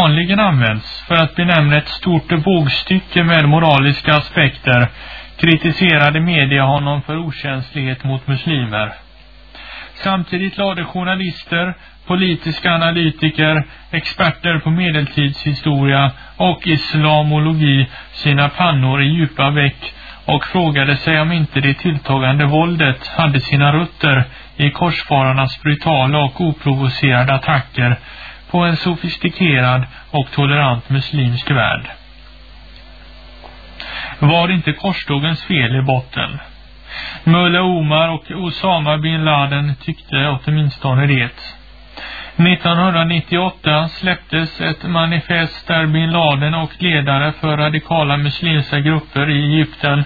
vanligen används för att benämna ett stort vågstycke med moraliska aspekter kritiserade media honom för okänslighet mot muslimer. Samtidigt lade journalister, politiska analytiker, experter på medeltidshistoria och islamologi sina pannor i djupa veck och frågade sig om inte det tilltagande våldet hade sina rötter i korsfararnas brutala och oprovocerade attacker på en sofistikerad och tolerant muslimsk värld. Var inte korstågens fel i botten? Mullah Omar och Osama bin Laden tyckte åtminstone det. 1998 släpptes ett manifest där bin Laden och ledare för radikala muslimska grupper i Egypten,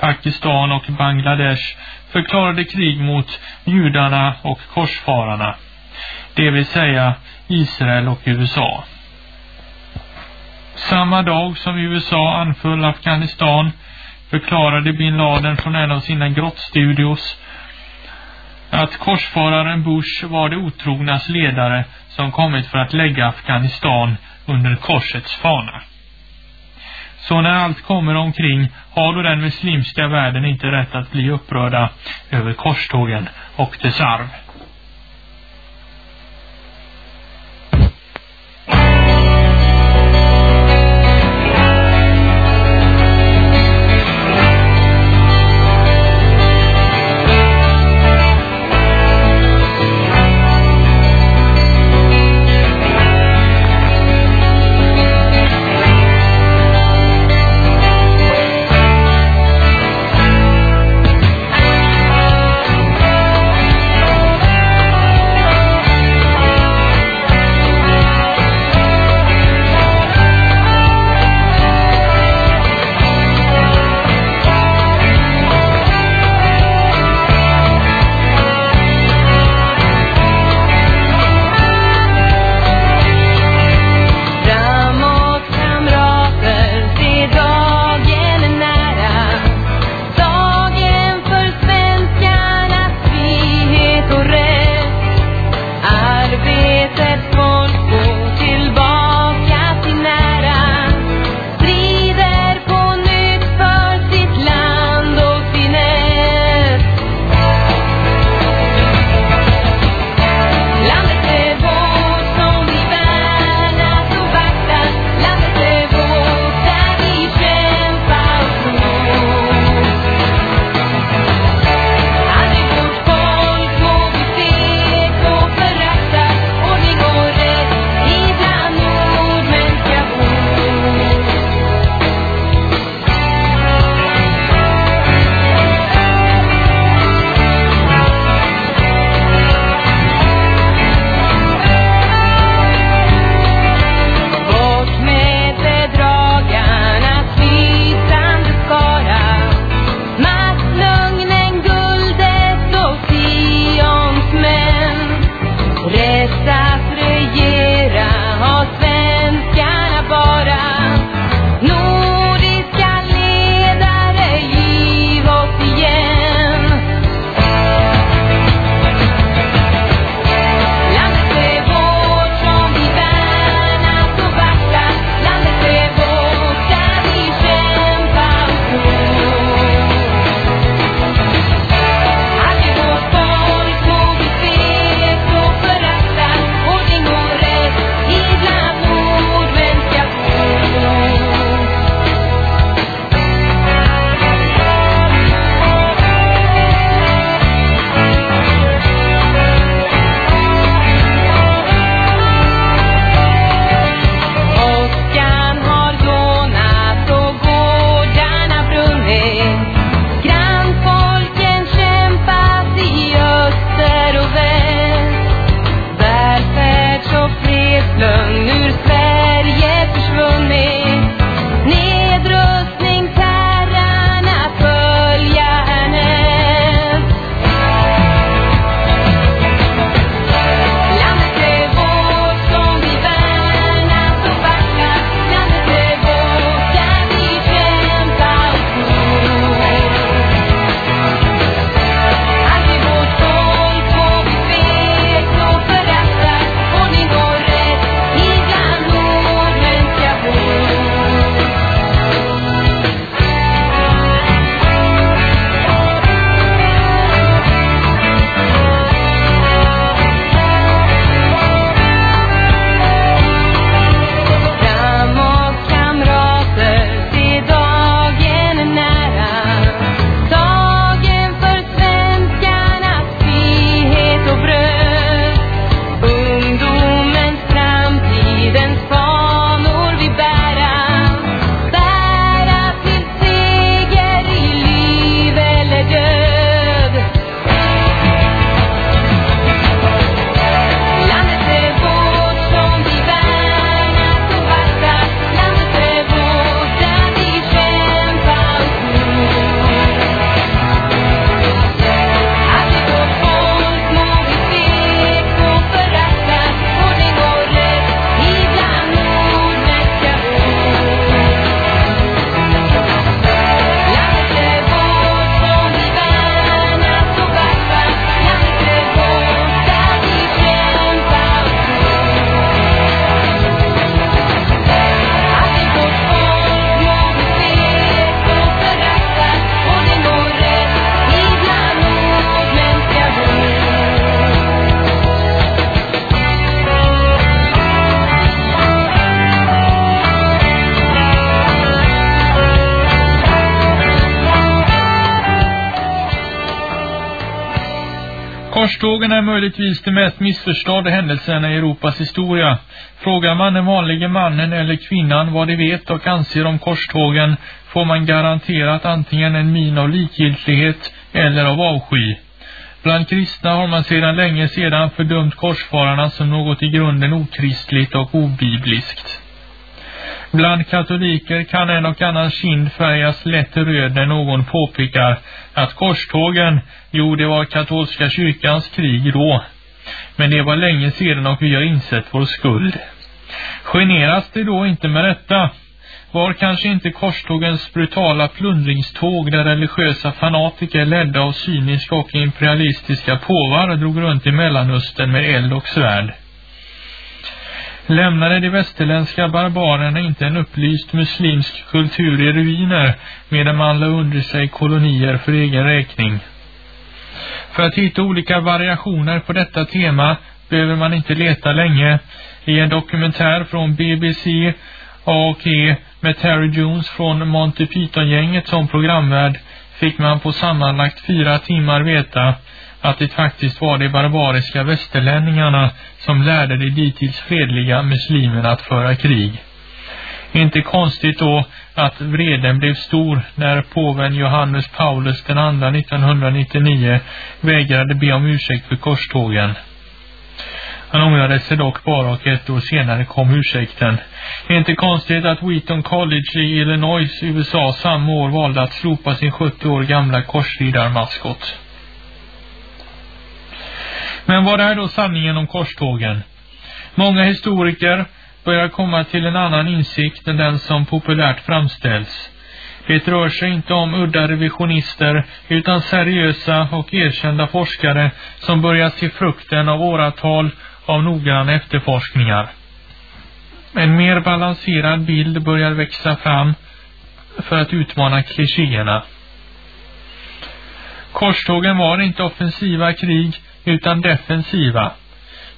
Pakistan och Bangladesh förklarade krig mot judarna och korsfararna, det vill säga Israel och USA. Samma dag som USA anföll Afghanistan förklarade bin Laden från en av sina grottstudios att korsfararen Bush var det otrognas ledare som kommit för att lägga Afghanistan under korsets fana. Så när allt kommer omkring har då den muslimska världen inte rätt att bli upprörda över korstågen och dess arv. Korstågen är möjligtvis de mest missförstådda händelserna i Europas historia. Frågar man den vanliga mannen eller kvinnan vad de vet och anser om korstågen får man garanterat antingen en min av likgiltighet eller av avsky. Bland kristna har man sedan länge sedan fördömt korsfararna som något i grunden okristligt och obibliskt. Bland katoliker kan en och annan kind färgas lätt röd när någon påpekar att korstågen, jo det var katolska kyrkans krig då. Men det var länge sedan och vi har insett vår skuld. Generas det då inte med detta? Var kanske inte korstågens brutala plundringståg där religiösa fanatiker ledda av cyniska och imperialistiska påvar drog runt i Mellanöstern med eld och svärd? Lämnade de västerländska barbarerna inte en upplyst muslimsk kultur i ruiner medan man la under sig kolonier för egen räkning. För att hitta olika variationer på detta tema behöver man inte leta länge. I en dokumentär från BBC AOK med Terry Jones från Monty Python-gänget som programvärd fick man på sammanlagt fyra timmar veta att det faktiskt var de barbariska västerlänningarna som lärde de dittills fredliga muslimerna att föra krig. Inte konstigt då att vreden blev stor när påven Johannes Paulus den andra 1999 vägrade be om ursäkt för korstågen. Han ångrade sig dock bara och ett år senare kom ursäkten. Inte konstigt att Wheaton College i Illinois, USA samma år valde att slopa sin 70 år gamla korsridarmaskot. Men vad är då sanningen om korstågen? Många historiker börjar komma till en annan insikt än den som populärt framställs. Det rör sig inte om udda revisionister utan seriösa och erkända forskare som börjar se frukten av åratal av noggranna efterforskningar. En mer balanserad bild börjar växa fram för att utmana klichéerna. Korstågen var inte offensiva krig utan defensiva.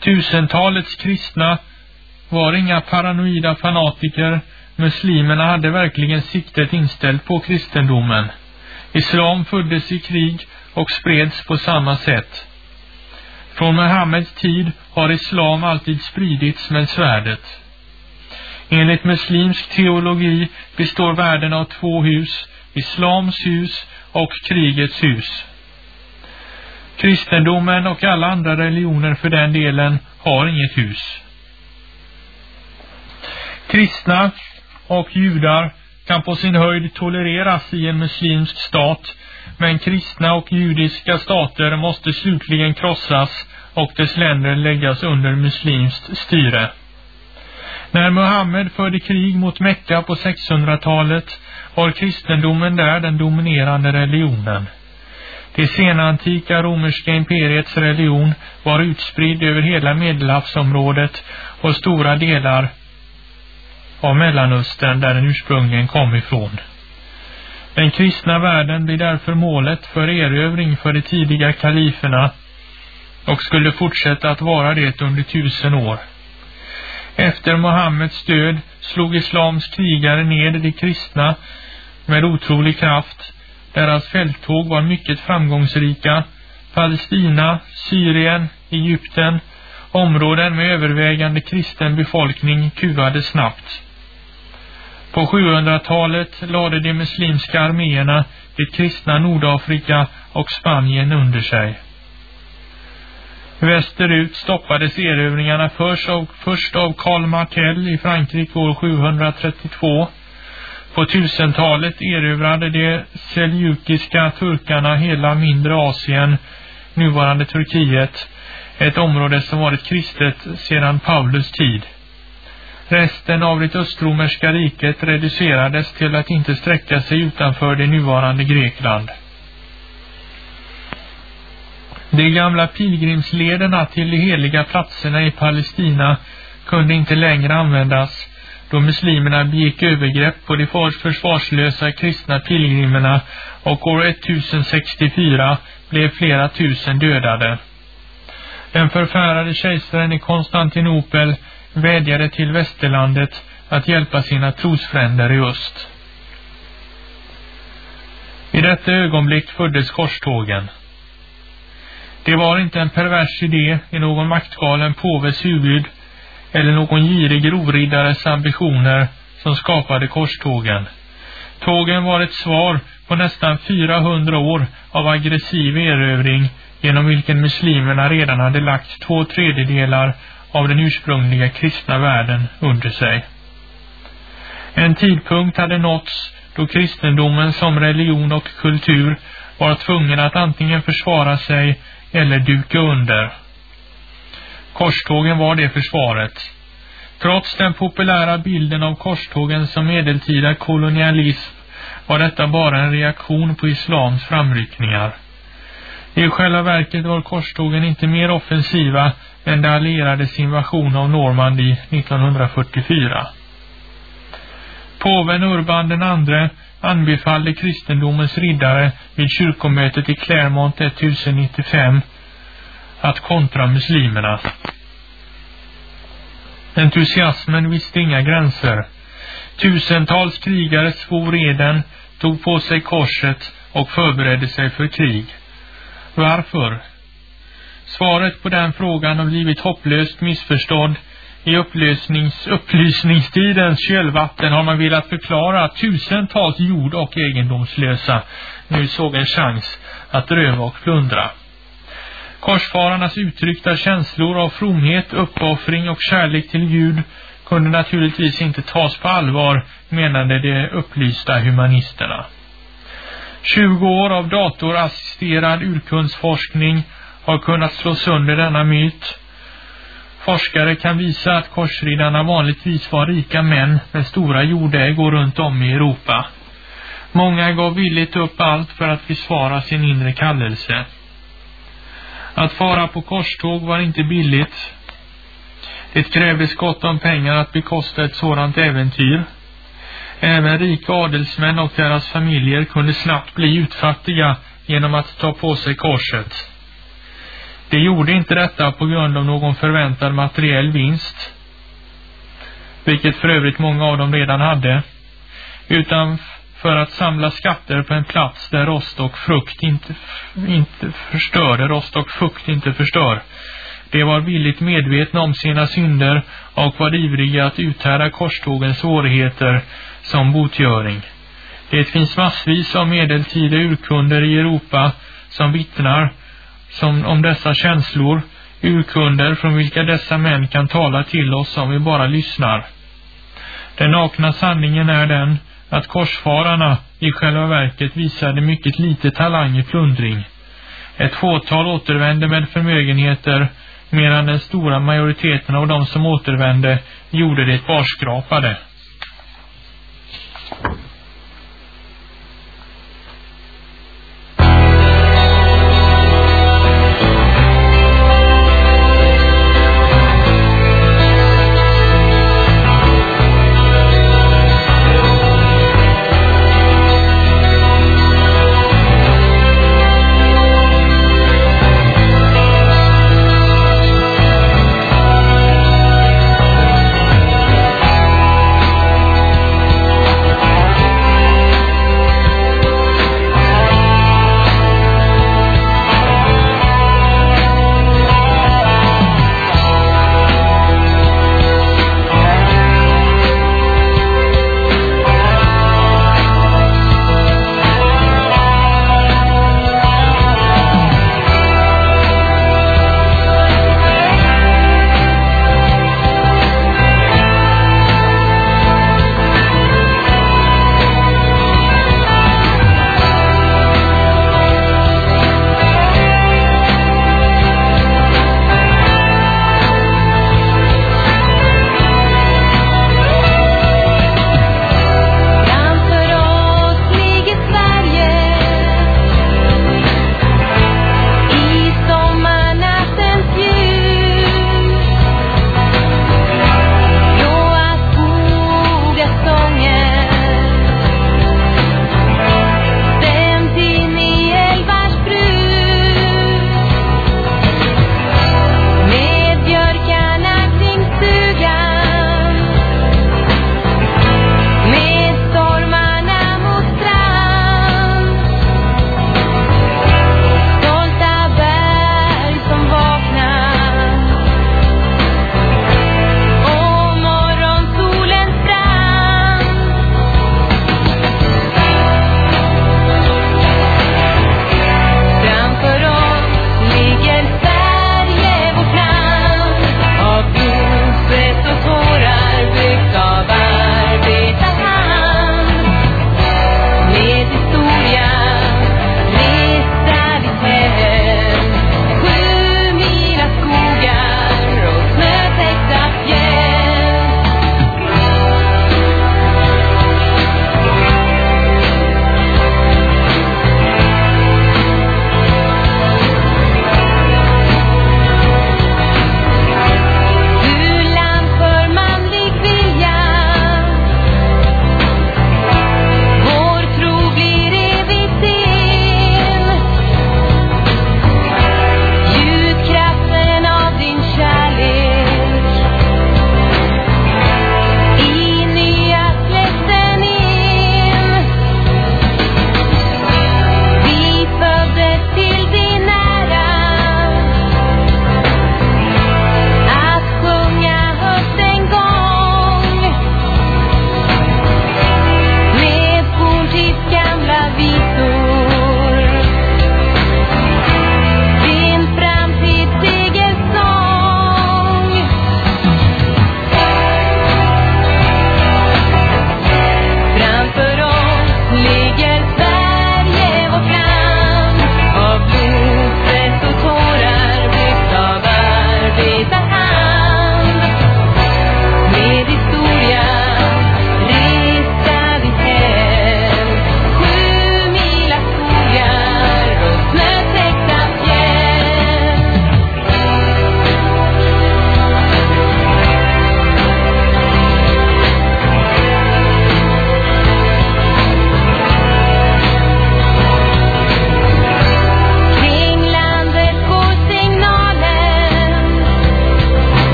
Tusentalets kristna var inga paranoida fanatiker. Muslimerna hade verkligen siktet inställt på kristendomen. Islam föddes i krig och spreds på samma sätt. Från Muhammeds tid har islam alltid spridits med svärdet. Enligt muslimsk teologi består världen av två hus, islams hus och krigets hus. Kristendomen och alla andra religioner för den delen har inget hus. Kristna och judar kan på sin höjd tolereras i en muslimsk stat, men kristna och judiska stater måste slutligen krossas och dess länder läggas under muslimskt styre. När Muhammed förde krig mot Mekka på 600-talet var kristendomen där den dominerande religionen. Det senantika romerska imperiets religion var utspridd över hela medelhavsområdet och stora delar av Mellanöstern där den ursprungligen kom ifrån. Den kristna världen blir därför målet för erövring för de tidiga kaliferna och skulle fortsätta att vara det under tusen år. Efter Mohammeds död slog islams krigare ned de kristna med otrolig kraft deras fälttåg var mycket framgångsrika. Palestina, Syrien, Egypten, områden med övervägande kristen befolkning kuvades snabbt. På 700-talet lade de muslimska arméerna det kristna Nordafrika och Spanien under sig. Västerut stoppades erövringarna först av, först av Karl Martell i Frankrike år 732 på tusentalet erövrade de seljukiska turkarna hela mindre Asien, nuvarande Turkiet, ett område som varit kristet sedan Paulus tid. Resten av det östromerska riket reducerades till att inte sträcka sig utanför det nuvarande Grekland. De gamla pilgrimslederna till de heliga platserna i Palestina kunde inte längre användas då muslimerna begick övergrepp på de försvarslösa kristna pilgrimerna och år 1064 blev flera tusen dödade. Den förfärade kejsaren i Konstantinopel vädjade till västerlandet att hjälpa sina trosfränder i öst. I detta ögonblick föddes korstågen. Det var inte en pervers idé i någon maktgalen påves huvud eller någon girig rovriddares ambitioner som skapade korstågen. Tågen var ett svar på nästan 400 år av aggressiv erövring genom vilken muslimerna redan hade lagt två tredjedelar av den ursprungliga kristna världen under sig. En tidpunkt hade nåtts då kristendomen som religion och kultur var tvungen att antingen försvara sig eller duka under. Korstågen var det försvaret. Trots den populära bilden av korstågen som medeltida kolonialism var detta bara en reaktion på islams framryckningar. I själva verket var korstågen inte mer offensiva än de allierades invasion av Normandie 1944. Påven Urban den andre anbefallde kristendomens riddare vid kyrkomötet i Clermont 1095 att kontra muslimerna. Entusiasmen visste inga gränser. Tusentals krigare svor eden, tog på sig korset och förberedde sig för krig. Varför? Svaret på den frågan har blivit hopplöst missförstådd. I upplysningstidens kölvatten har man velat förklara att tusentals jord- och egendomslösa nu såg en chans att röva och plundra. Korsfararnas uttryckta känslor av fromhet, uppoffring och kärlek till Gud kunde naturligtvis inte tas på allvar, menade de upplysta humanisterna. 20 år av datorassisterad urkundsforskning har kunnat slå sönder denna myt. Forskare kan visa att korsriddarna vanligtvis var rika män med stora jordägor runt om i Europa. Många gav villigt upp allt för att försvara sin inre kallelse. Att fara på korståg var inte billigt. Det krävdes gott om pengar att bekosta ett sådant äventyr. Även rika adelsmän och deras familjer kunde snabbt bli utfattiga genom att ta på sig korset. De gjorde inte detta på grund av någon förväntad materiell vinst, vilket för övrigt många av dem redan hade, utan för att samla skatter på en plats där rost och frukt inte, inte förstör, där rost och fukt inte förstör. De var villigt medvetna om sina synder och var ivriga att uthärda korstågens svårigheter som botgöring. Det finns massvis av medeltida urkunder i Europa som vittnar som om dessa känslor, urkunder från vilka dessa män kan tala till oss om vi bara lyssnar. Den nakna sanningen är den att korsfararna i själva verket visade mycket lite talang i plundring. Ett fåtal återvände med förmögenheter medan den stora majoriteten av de som återvände gjorde det barskrapade.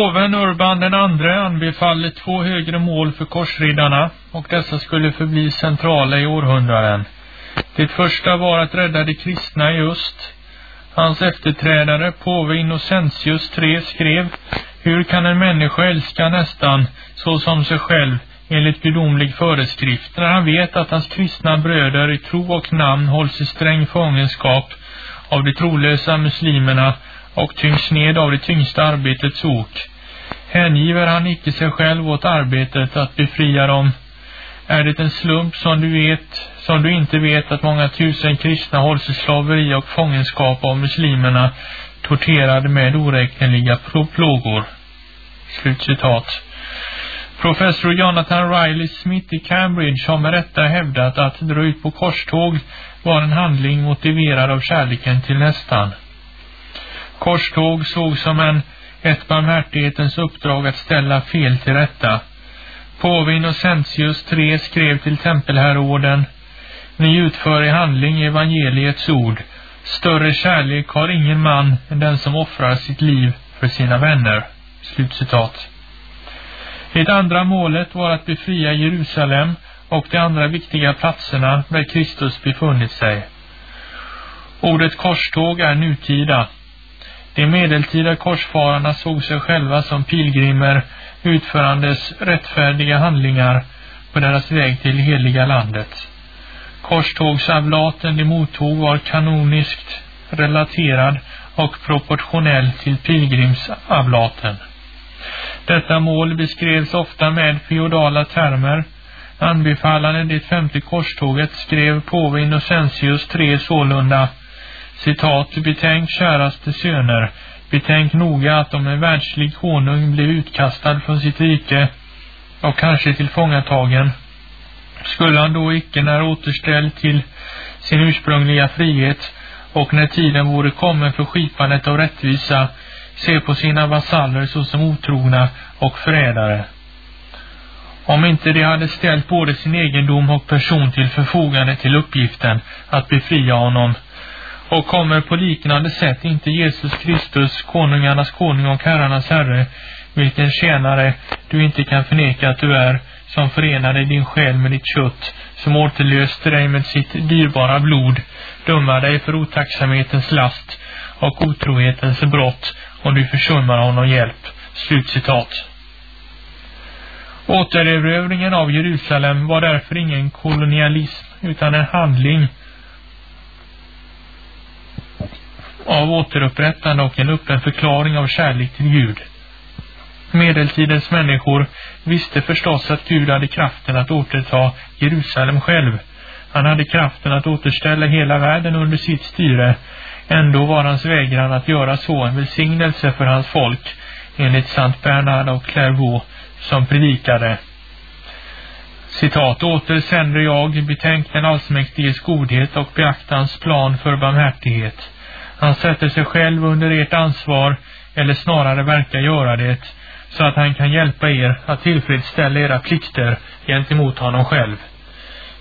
Påven Urban den andre anbefallde två högre mål för korsriddarna och dessa skulle förbli centrala i århundraden. Det första var att rädda de kristna i öst. Hans efterträdare, påve Innocentius III, skrev Hur kan en människa älska nästan så som sig själv enligt gudomlig föreskrift när han vet att hans kristna bröder i tro och namn hålls i sträng fångenskap av de trolösa muslimerna och tyngs ned av det tyngsta arbetets ok. Hängiver han icke sig själv åt arbetet att befria dem? Är det en slump som du vet, som du inte vet att många tusen kristna hålls i slaveri och fångenskap av muslimerna, torterade med oräkneliga plågor? Slutcitat. Professor Jonathan Riley Smith i Cambridge har med rätta hävdat att dra ut på korståg var en handling motiverad av kärleken till nästan. Korståg såg som en ett barmhärtighetens uppdrag att ställa fel till rätta. Påve Innocentius III skrev till tempelherreorden Ni utför i handling evangeliets ord. Större kärlek har ingen man än den som offrar sitt liv för sina vänner. Slutcitat. Det andra målet var att befria Jerusalem och de andra viktiga platserna där Kristus befunnit sig. Ordet korståg är nutida. De medeltida korsfararna såg sig själva som pilgrimer utförandes rättfärdiga handlingar på deras väg till heliga landet. Korstågsavlaten de mottog var kanoniskt relaterad och proportionell till pilgrimsavlaten. Detta mål beskrevs ofta med feodala termer. Anbefallande det femte korståget skrev påve Innocentius 3 sålunda citat, betänk käraste söner, betänk noga att om en världslig konung blev utkastad från sitt rike och kanske tillfångatagen, skulle han då icke när återställd till sin ursprungliga frihet och när tiden vore kommen för skipandet av rättvisa se på sina vasaller såsom otrogna och förrädare. Om inte de hade ställt både sin egendom och person till förfogande till uppgiften att befria honom och kommer på liknande sätt inte Jesus Kristus, konungarnas konung och herrarnas herre, vilken tjänare du inte kan förneka att du är, som förenade din själ med ditt kött, som återlöste dig med sitt dyrbara blod, döma dig för otacksamhetens last och otrohetens brott, om du försummar honom hjälp. Slutcitat. Återerövringen av Jerusalem var därför ingen kolonialism, utan en handling av återupprättande och en öppen förklaring av kärlek till Gud. Medeltidens människor visste förstås att Gud hade kraften att återta Jerusalem själv. Han hade kraften att återställa hela världen under sitt styre. Ändå var hans vägran att göra så en välsignelse för hans folk, enligt Sant Bernard och Clairvaux, som predikade. Citat, åter sänder jag, betänk den allsmäktiges godhet och beakta hans plan för barmhärtighet. Han sätter sig själv under ert ansvar, eller snarare verkar göra det, så att han kan hjälpa er att tillfredsställa era plikter gentemot honom själv.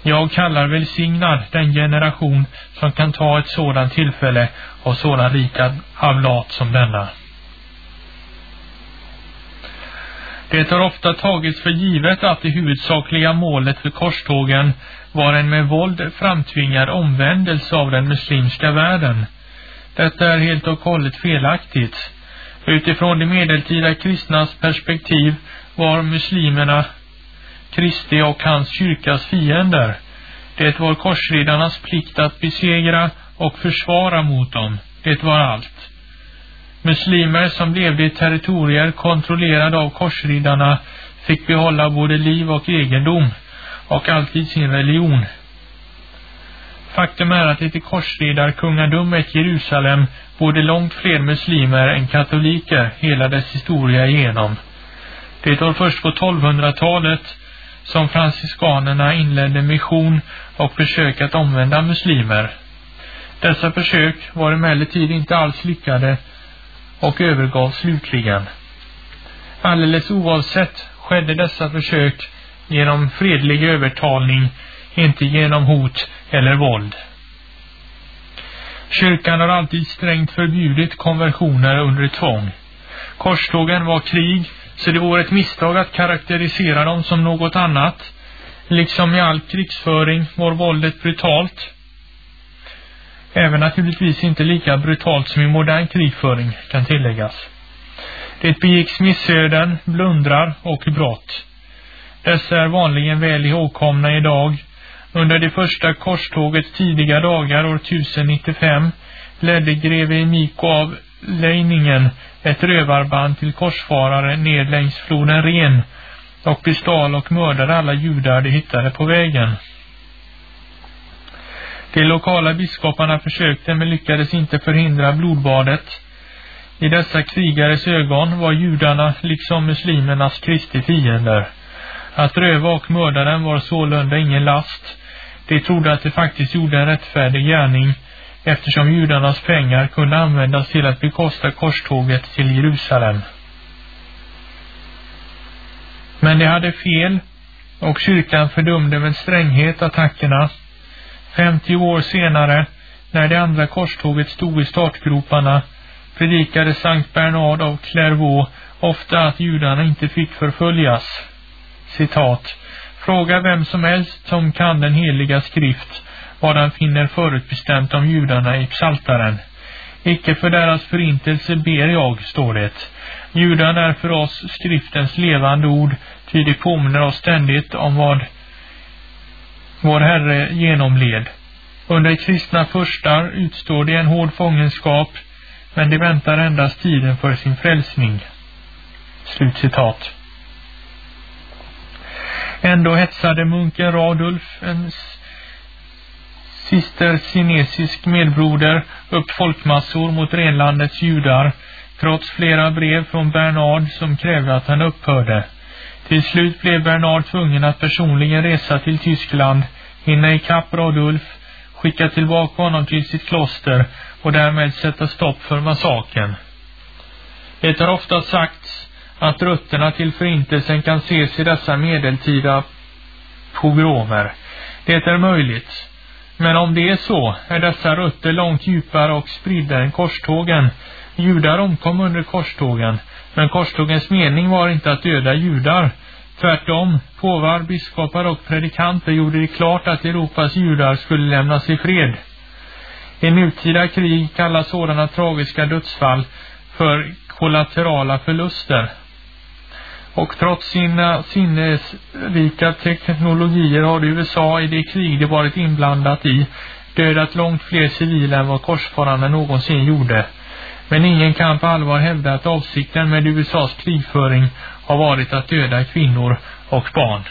Jag kallar välsignad den generation som kan ta ett sådant tillfälle och sådan rika avlat som denna. Det har ofta tagits för givet att det huvudsakliga målet för korstågen var en med våld framtvingad omvändelse av den muslimska världen. Detta är helt och hållet felaktigt. Utifrån de medeltida kristnas perspektiv var muslimerna Kristi och hans kyrkas fiender. Det var korsriddarnas plikt att besegra och försvara mot dem. Det var allt. Muslimer som levde i territorier kontrollerade av korsriddarna fick behålla både liv och egendom och alltid sin religion. Faktum är att det i korsridarkungadömet Jerusalem bodde långt fler muslimer än katoliker hela dess historia igenom. Det var först på 1200-talet som franciskanerna inledde mission och försök att omvända muslimer. Dessa försök var emellertid inte alls lyckade och övergav slutligen. Alldeles oavsett skedde dessa försök genom fredlig övertalning, inte genom hot eller våld. Kyrkan har alltid strängt förbjudit konversioner under tvång. Korstågen var krig, så det vore ett misstag att karaktärisera dem som något annat. Liksom i all krigsföring var våldet brutalt. Även naturligtvis inte lika brutalt som i modern krigföring kan tilläggas. Det begicks missöden, blundrar och brott. Dessa är vanligen väl ihågkomna idag. Under det första korstågets tidiga dagar år 1095 ledde greve Emiko av Leiningen ett rövarband till korsfarare ned längs floden Ren och bestal och mördade alla judar de hittade på vägen. De lokala biskoparna försökte men lyckades inte förhindra blodbadet. I dessa krigares ögon var judarna liksom muslimernas kristi fiender. Att röva och mörda dem var sålunda ingen last. De trodde att de faktiskt gjorde en rättfärdig gärning eftersom judarnas pengar kunde användas till att bekosta korståget till Jerusalem. Men de hade fel och kyrkan fördömde med stränghet attackerna. 50 år senare, när det andra korståget stod i startgroparna, predikade Sankt Bernard av Clairvaux ofta att judarna inte fick förföljas. Citat. Fråga vem som helst som kan den heliga skrift vad han finner förutbestämt om judarna i psaltaren. Icke för deras förintelse ber jag, står det. Judarna är för oss skriftens levande ord, ty det påminner oss ständigt om vad vår Herre genomled. Under kristna förstar utstår de en hård fångenskap, men de väntar endast tiden för sin frälsning. Slutcitat. Ändå hetsade munken Radulf, en Sister kinesisk medbroder upp folkmassor mot renlandets judar, trots flera brev från Bernard som krävde att han upphörde. Till slut blev Bernard tvungen att personligen resa till Tyskland, hinna ikapp Radulf, skicka tillbaka honom till sitt kloster och därmed sätta stopp för massaken. Det har ofta sagt att rötterna till förintelsen kan ses i dessa medeltida pogromer. Det är möjligt. Men om det är så är dessa rötter långt djupare och spridda än korstågen. Judar omkom under korstågen, men korstågens mening var inte att döda judar. Tvärtom, påvar, biskopar och predikanter gjorde det klart att Europas judar skulle lämnas i fred. I nutida krig kallas sådana tragiska dödsfall för kollaterala förluster. Och trots sina sinnesrika teknologier har USA i det krig det varit inblandat i dödat långt fler civila än vad korsfararna någonsin gjorde. Men ingen kan på allvar hävda att avsikten med USAs krigföring har varit att döda kvinnor och barn.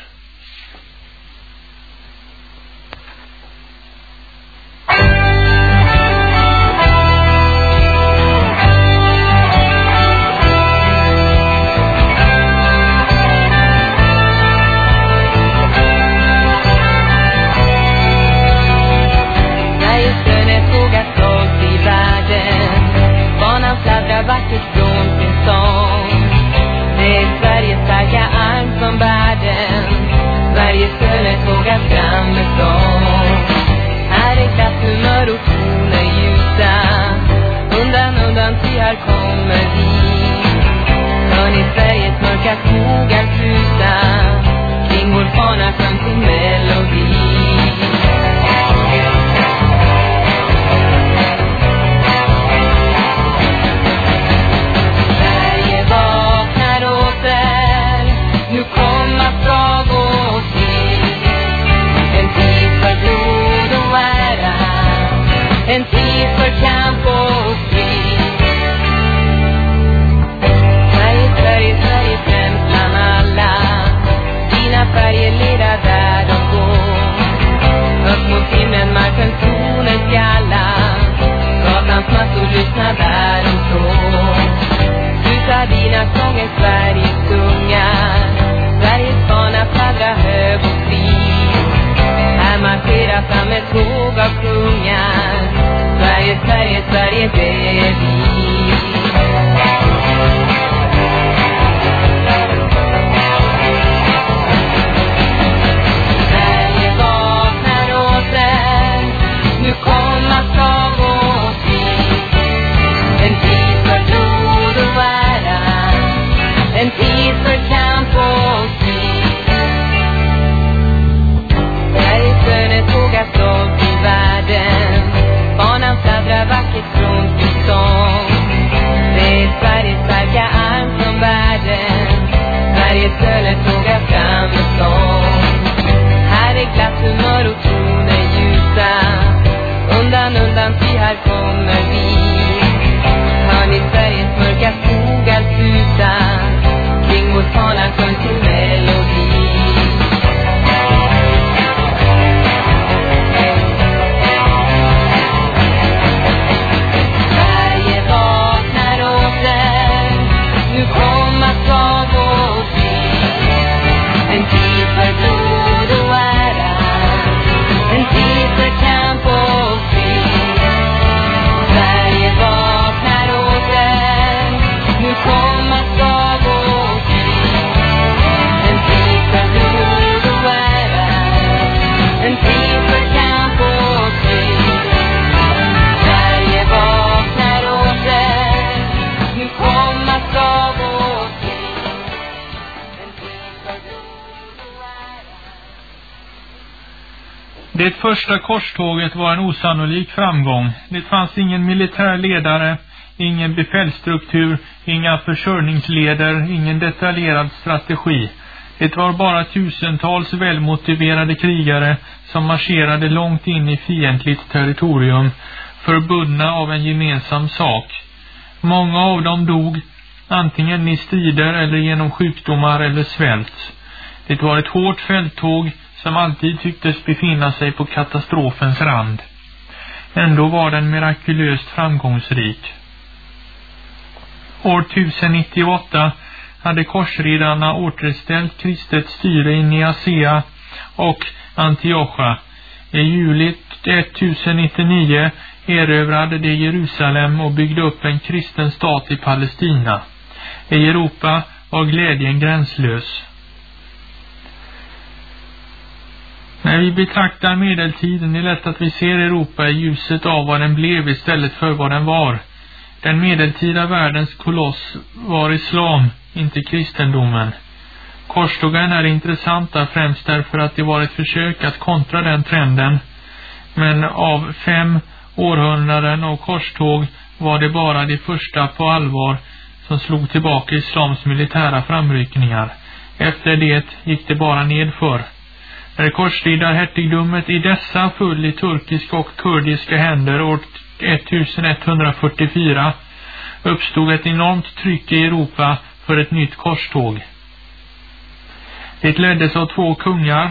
Första korståget var en osannolik framgång. Det fanns ingen militär ledare, ingen befälsstruktur, inga försörjningsleder, ingen detaljerad strategi. Det var bara tusentals välmotiverade krigare som marscherade långt in i fientligt territorium, förbundna av en gemensam sak. Många av dem dog, antingen i strider eller genom sjukdomar eller svält. Det var ett hårt fälttåg som alltid tycktes befinna sig på katastrofens rand. Ändå var den mirakulöst framgångsrik. År 1098 hade korsriddarna återställt kristet styre i Niasea och Antiocha. I juli 1099 erövrade de Jerusalem och byggde upp en kristen stat i Palestina. I Europa var glädjen gränslös. När vi betraktar medeltiden är det lätt att vi ser Europa i ljuset av vad den blev istället för vad den var. Den medeltida världens koloss var islam, inte kristendomen. Korstågen är intressanta främst därför att det var ett försök att kontra den trenden. Men av fem århundraden av korståg var det bara det första på allvar som slog tillbaka islams militära framryckningar. Efter det gick det bara nedför. När korsriddarhertigdömet i dessa föll i turkiska och kurdiska händer år 1144 uppstod ett enormt tryck i Europa för ett nytt korståg. Det leddes av två kungar,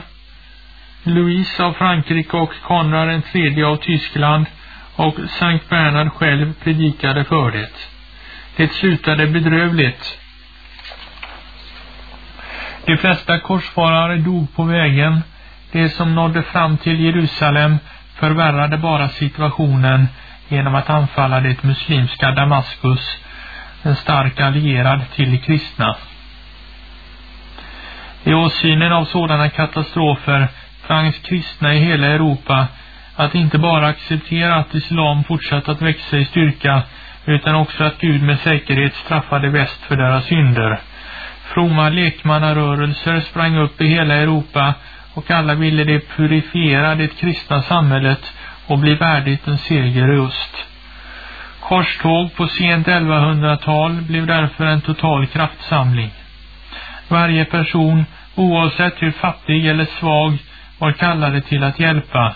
Louis av Frankrike och Konrad III av Tyskland och Sankt Bernhard själv predikade för det. Det slutade bedrövligt. De flesta korsfarare dog på vägen. De som nådde fram till Jerusalem förvärrade bara situationen genom att anfalla det muslimska Damaskus, en stark allierad till kristna. I åsynen av sådana katastrofer tvangs kristna i hela Europa att inte bara acceptera att islam fortsatte att växa i styrka utan också att Gud med säkerhet straffade väst för deras synder. Fromma lekmannarörelser sprang upp i hela Europa och alla ville det purifiera det kristna samhället och bli värdigt en seger i öst. Korståg på sent 1100-tal blev därför en total kraftsamling. Varje person, oavsett hur fattig eller svag, var kallade till att hjälpa.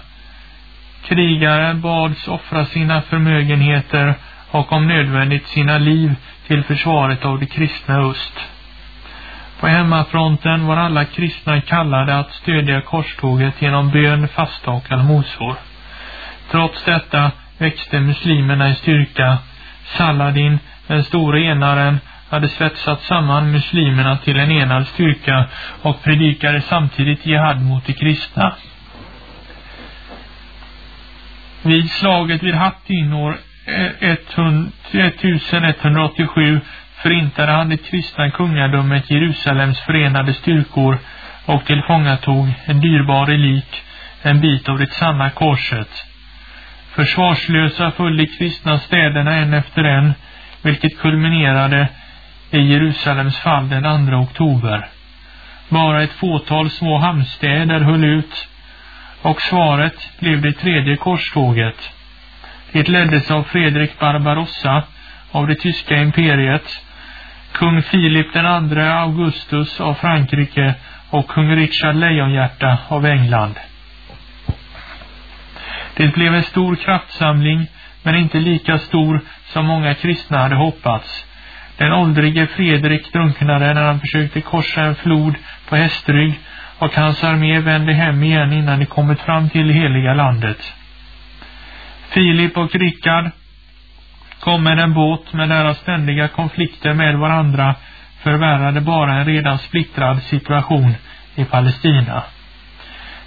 Krigare bads offra sina förmögenheter och om nödvändigt sina liv till försvaret av det kristna öst. På hemmafronten var alla kristna kallade att stödja korståget genom bön, fasta och allmosor. Trots detta växte muslimerna i styrka. Saladin, den store enaren, hade svetsat samman muslimerna till en enad styrka och predikade samtidigt jihad mot de kristna. Vid slaget vid Hattin år 1187 förintade han det kristna kungadömet Jerusalems förenade styrkor och tillfångatog en dyrbar relik, en bit av det sanna korset. Försvarslösa föll de kristna städerna en efter en, vilket kulminerade i Jerusalems fall den 2 oktober. Bara ett fåtal små hamnstäder höll ut och svaret blev det tredje korståget. Det leddes av Fredrik Barbarossa av det tyska imperiet, kung Filip den andra Augustus av Frankrike och kung Richard Lejonhjärta av England. Det blev en stor kraftsamling, men inte lika stor som många kristna hade hoppats. Den åldrige Fredrik drunknade när han försökte korsa en flod på hästrygg och hans armé vände hem igen innan de kommit fram till det heliga landet. Filip och Rickard kom med en båt med deras ständiga konflikter med varandra förvärrade bara en redan splittrad situation i Palestina.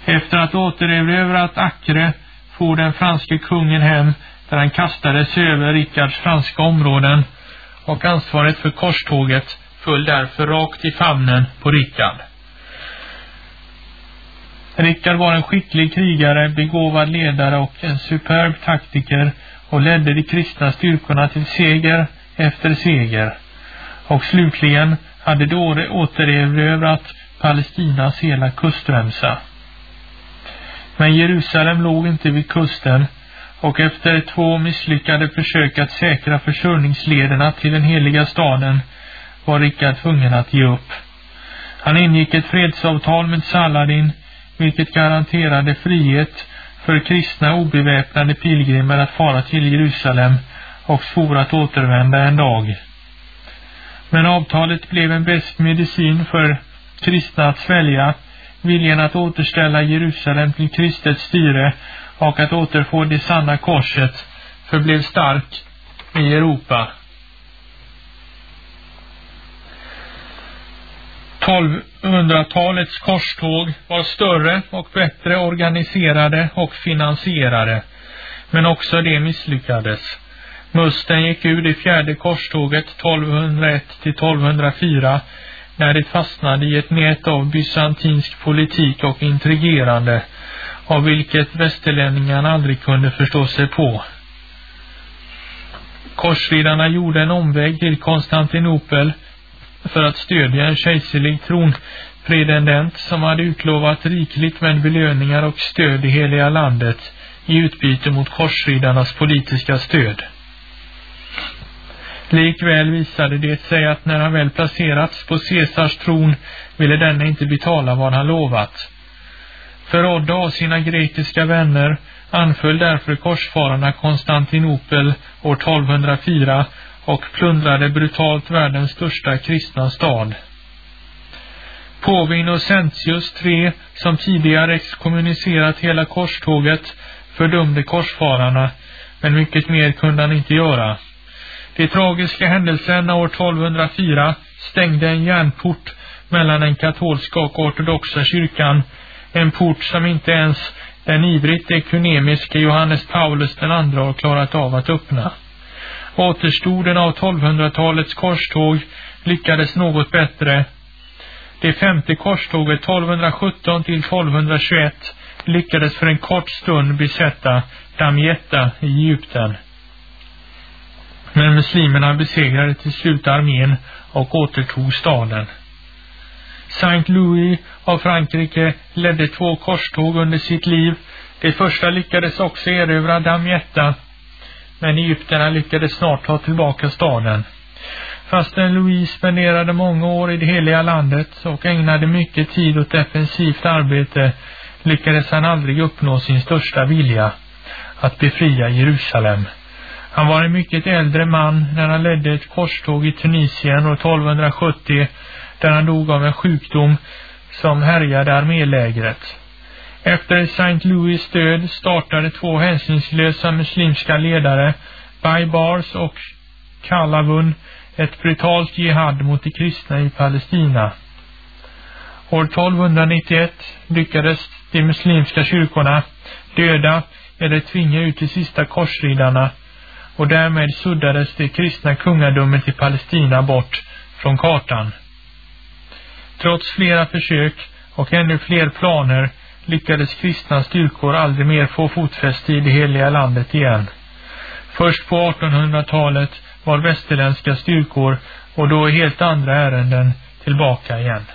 Efter att återerövrat Akre for den franske kungen hem där han kastade sig över Rickards franska områden och ansvaret för korståget föll därför rakt i famnen på Rickard. Rickard var en skicklig krigare, begåvad ledare och en superb taktiker och ledde de kristna styrkorna till seger efter seger. Och slutligen hade Dore återerövrat Palestinas hela kustremsa. Men Jerusalem låg inte vid kusten och efter två misslyckade försök att säkra försörjningslederna till den heliga staden var Rickard tvungen att ge upp. Han ingick ett fredsavtal med Saladin, vilket garanterade frihet för kristna obeväpnade pilgrimer att fara till Jerusalem och svor att återvända en dag. Men avtalet blev en bäst medicin för kristna att svälja, viljan att återställa Jerusalem till kristet styre och att återfå det sanna korset förblev stark i Europa. 1200-talets korståg var större och bättre organiserade och finansierade, men också det misslyckades. Musten gick ur det fjärde korståget 1201 till 1204 när det fastnade i ett nät av bysantinsk politik och intrigerande, av vilket västerlänningarna aldrig kunde förstå sig på. Korsriddarna gjorde en omväg till Konstantinopel för att stödja en kejserlig tronpretendent som hade utlovat rikligt med belöningar och stöd i hela landet i utbyte mot korsriddarnas politiska stöd. Likväl visade det sig att när han väl placerats på Caesars tron ville denne inte betala vad han lovat. Förrådda av sina grekiska vänner anföll därför korsfararna Konstantinopel år 1204 och plundrade brutalt världens största kristna stad. Påve Innocentius III, som tidigare exkommunicerat hela korståget, fördömde korsfararna, men mycket mer kunde han inte göra. De tragiska händelserna år 1204 stängde en järnport mellan den katolska och ortodoxa kyrkan, en port som inte ens den ivrigt ekumeniske Johannes Paulus II har klarat av att öppna. Återstoden av 1200-talets korståg lyckades något bättre. Det femte korståget 1217 till 1221 lyckades för en kort stund besätta Damietta i Egypten. Men muslimerna besegrade till slut armén och återtog staden. Saint Louis av Frankrike ledde två korståg under sitt liv. Det första lyckades också erövra Damietta men egyptierna lyckades snart ta tillbaka staden. Fastän Louis spenderade många år i det heliga landet och ägnade mycket tid åt defensivt arbete lyckades han aldrig uppnå sin största vilja, att befria Jerusalem. Han var en mycket äldre man när han ledde ett korståg i Tunisien år 1270 där han dog av en sjukdom som härjade armélägret. Efter St. Louis död startade två hänsynslösa muslimska ledare, Baybars och Kalavun, ett brutalt jihad mot de kristna i Palestina. År 1291 lyckades de muslimska kyrkorna döda eller tvinga ut de sista korsriddarna och därmed suddades det kristna kungadömet i Palestina bort från kartan. Trots flera försök och ännu fler planer lyckades kristna styrkor aldrig mer få fotfäste i det heliga landet igen. Först på 1800-talet var västerländska styrkor och då helt andra ärenden tillbaka igen.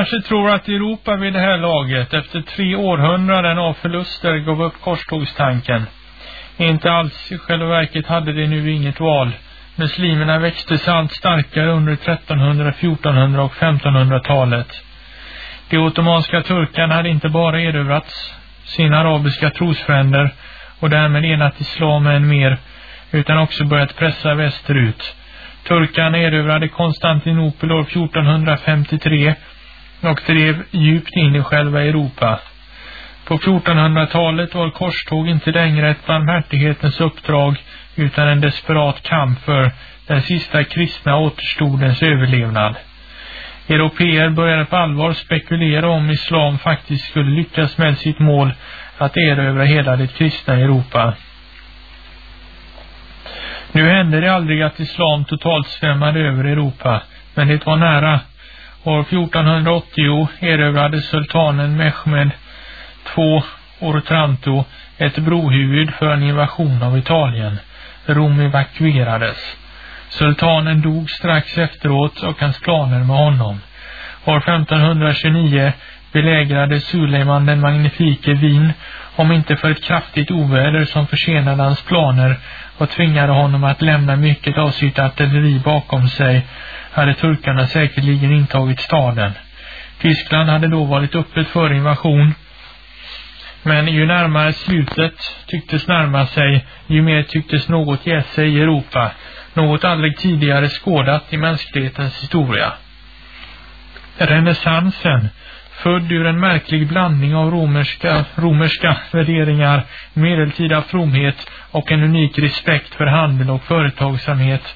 Kanske tror att Europa vid det här laget efter tre århundraden av förluster gav upp korstågstanken. Inte alls, i själva verket hade de nu inget val. Muslimerna växte sig allt starkare under 1300, 1400 och 1500-talet. De ottomanska turkarna hade inte bara erövrats sina arabiska trosfränder och därmed enat islam än mer, utan också börjat pressa västerut. Turkarna erövrade Konstantinopel år 1453 och drev djupt in i själva Europa. På 1400-talet var korståg inte längre ett barmhärtighetens uppdrag utan en desperat kamp för den sista kristna återstodens överlevnad. Europeer började på allvar spekulera om islam faktiskt skulle lyckas med sitt mål att erövra hela det kristna Europa. Nu hände det aldrig att islam totalt svämmade över Europa, men det var nära. År 1480 erövrade sultanen Mehmed II Ortranto ett brohuvud för en invasion av Italien. Rom evakuerades. Sultanen dog strax efteråt och hans planer med honom. År 1529 belägrade Suleiman den magnifike Wien, om inte för ett kraftigt oväder som försenade hans planer och tvingade honom att lämna mycket av sitt artilleri bakom sig, hade turkarna säkerligen intagit staden. Tyskland hade då varit öppet för invasion, men ju närmare slutet tycktes närma sig, ju mer tycktes något ge sig i Europa, något aldrig tidigare skådat i mänsklighetens historia. Renässansen, född ur en märklig blandning av romerska, romerska värderingar, medeltida fromhet och en unik respekt för handel och företagsamhet,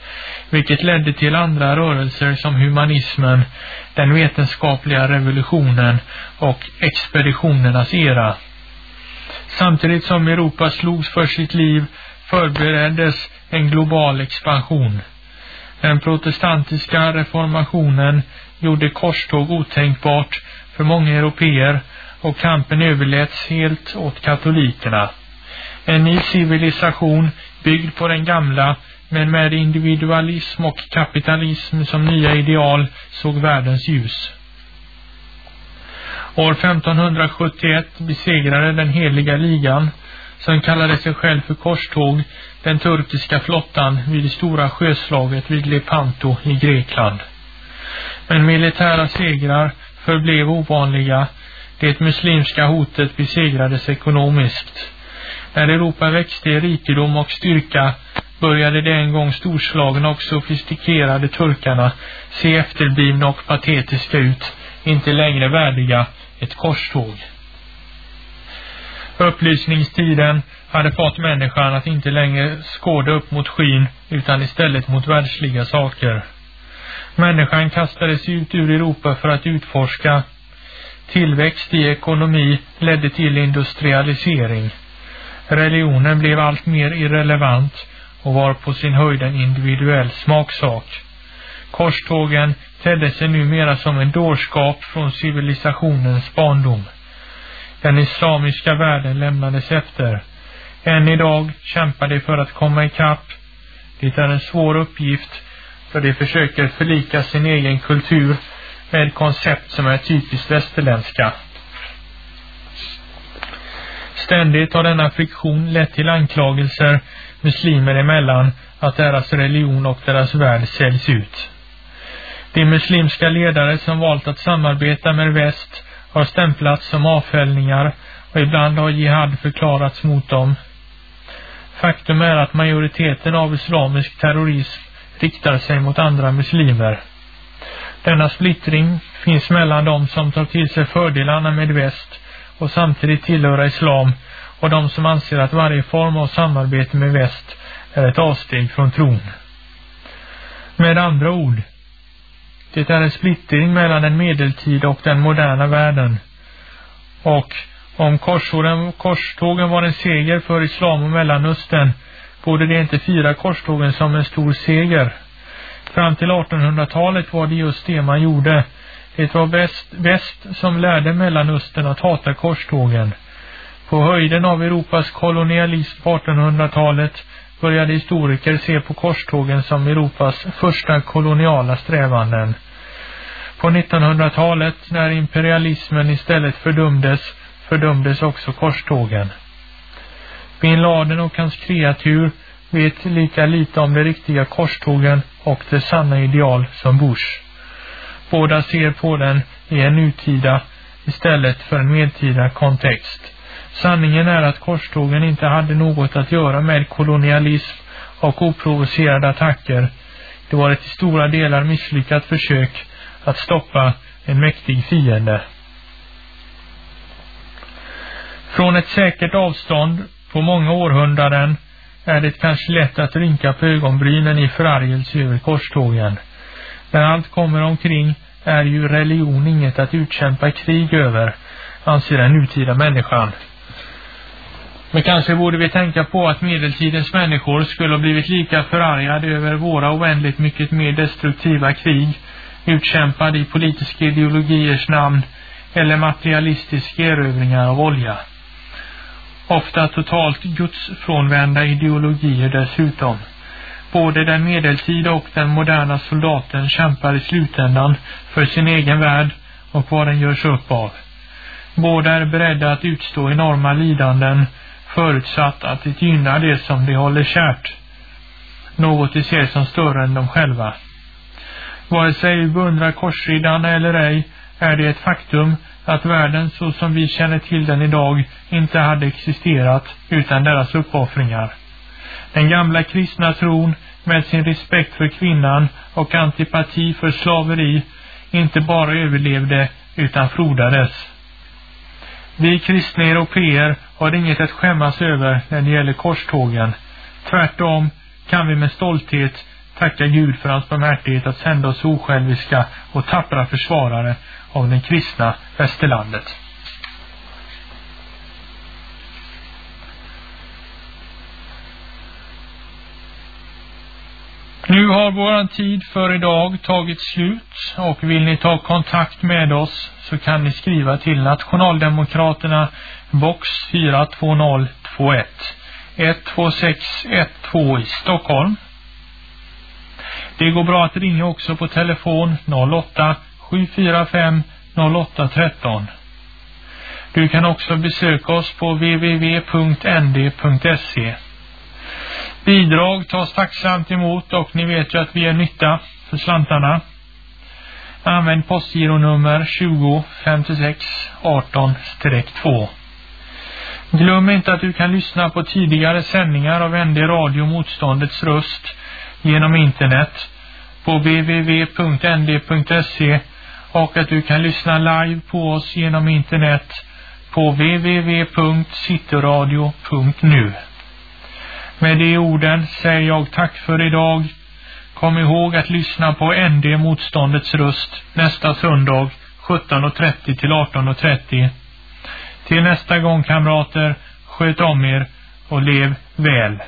vilket ledde till andra rörelser som humanismen, den vetenskapliga revolutionen och expeditionernas era. Samtidigt som Europa slogs för sitt liv förbereddes en global expansion. Den protestantiska reformationen gjorde korståg otänkbart för många europeer och kampen överläts helt åt katolikerna. En ny civilisation byggd på den gamla men med individualism och kapitalism som nya ideal såg världens ljus. År 1571 besegrade den heliga ligan, som kallade sig själv för korståg, den turkiska flottan vid det stora sjöslaget vid Lepanto i Grekland. Men militära segrar förblev ovanliga. Det muslimska hotet besegrades ekonomiskt. När Europa växte i rikedom och styrka började de en gång storslagna och sofistikerade turkarna se efterblivna och patetiska ut, inte längre värdiga ett korståg. Upplysningstiden hade fått människan att inte längre skåda upp mot skyn utan istället mot världsliga saker. Människan kastades ut ur Europa för att utforska. Tillväxt i ekonomi ledde till industrialisering. Religionen blev allt mer irrelevant och var på sin höjd en individuell smaksak. Korstågen tedde sig numera som en dårskap från civilisationens barndom. Den islamiska världen lämnades efter. Än idag kämpar de för att komma ikapp. Det är en svår uppgift för de försöker förlika sin egen kultur med koncept som är typiskt västerländska. Ständigt har denna friktion lett till anklagelser muslimer emellan att deras religion och deras värld säljs ut. De muslimska ledare som valt att samarbeta med väst har stämplats som avfällningar och ibland har jihad förklarats mot dem. Faktum är att majoriteten av islamisk terrorism riktar sig mot andra muslimer. Denna splittring finns mellan de som tar till sig fördelarna med väst och samtidigt tillhöra islam och de som anser att varje form av samarbete med väst är ett avsteg från tron. Med andra ord, det är en splittring mellan den medeltida och den moderna världen. Och om korstågen var en seger för islam och Mellanöstern borde de inte fira korstågen som en stor seger. Fram till 1800-talet var det just det man gjorde. Det var väst, väst som lärde Mellanöstern att hata korstågen. På höjden av Europas kolonialism på 1800-talet började historiker se på korstågen som Europas första koloniala strävanden. På 1900-talet, när imperialismen istället fördömdes, fördömdes också korstågen. Bin Laden och hans kreatur vet lika lite om de riktiga korstågen och det sanna ideal som Bush. Båda ser på den i en nutida istället för en medeltida kontext. Sanningen är att korstågen inte hade något att göra med kolonialism och oprovocerade attacker. Det var ett i stora delar misslyckat försök att stoppa en mäktig fiende. Från ett säkert avstånd på många århundraden är det kanske lätt att rynka på ögonbrynen i förargelse över korstågen. När allt kommer omkring är ju religion inget att utkämpa krig över, anser den nutida människan. Men kanske borde vi tänka på att medeltidens människor skulle ha blivit lika förargade över våra oändligt mycket mer destruktiva krig, utkämpade i politiska ideologiers namn eller materialistiska erövringar av olja. Ofta totalt gudsfrånvända ideologier dessutom. Både den medeltida och den moderna soldaten kämpar i slutändan för sin egen värld och vad den görs upp av. Båda är beredda att utstå enorma lidanden förutsatt att det gynnar det som de håller kärt. Något de ser som större än de själva. Vare sig vi beundrar korsriddarna eller ej är det ett faktum att världen så som vi känner till den idag inte hade existerat utan deras uppoffringar. Den gamla kristna tron med sin respekt för kvinnan och antipati för slaveri inte bara överlevde utan frodades. Vi kristna europeer har inget att skämmas över när det gäller korstågen. Tvärtom kan vi med stolthet tacka Gud för hans barmhärtighet att sända oss osjälviska och tappra försvarare av den kristna västerlandet. Nu har våran tid för idag tagit slut och vill ni ta kontakt med oss så kan ni skriva till Nationaldemokraterna box 42021 12612 i Stockholm. Det går bra att ringa också på telefon 08 745 0813. Du kan också besöka oss på www.nd.se. Bidrag tas tacksamt emot och ni vet ju att vi är nytta för slantarna. Använd postgironummer 20 56 18-2. Glöm inte att du kan lyssna på tidigare sändningar av ND Radio Motståndets röst genom internet på www.nd.se och att du kan lyssna live på oss genom internet på www.cityradio.nu. Med de orden säger jag tack för idag. Kom ihåg att lyssna på ND Motståndets röst nästa söndag 17.30 till 18.30. Till nästa gång kamrater, sköt om er och lev väl.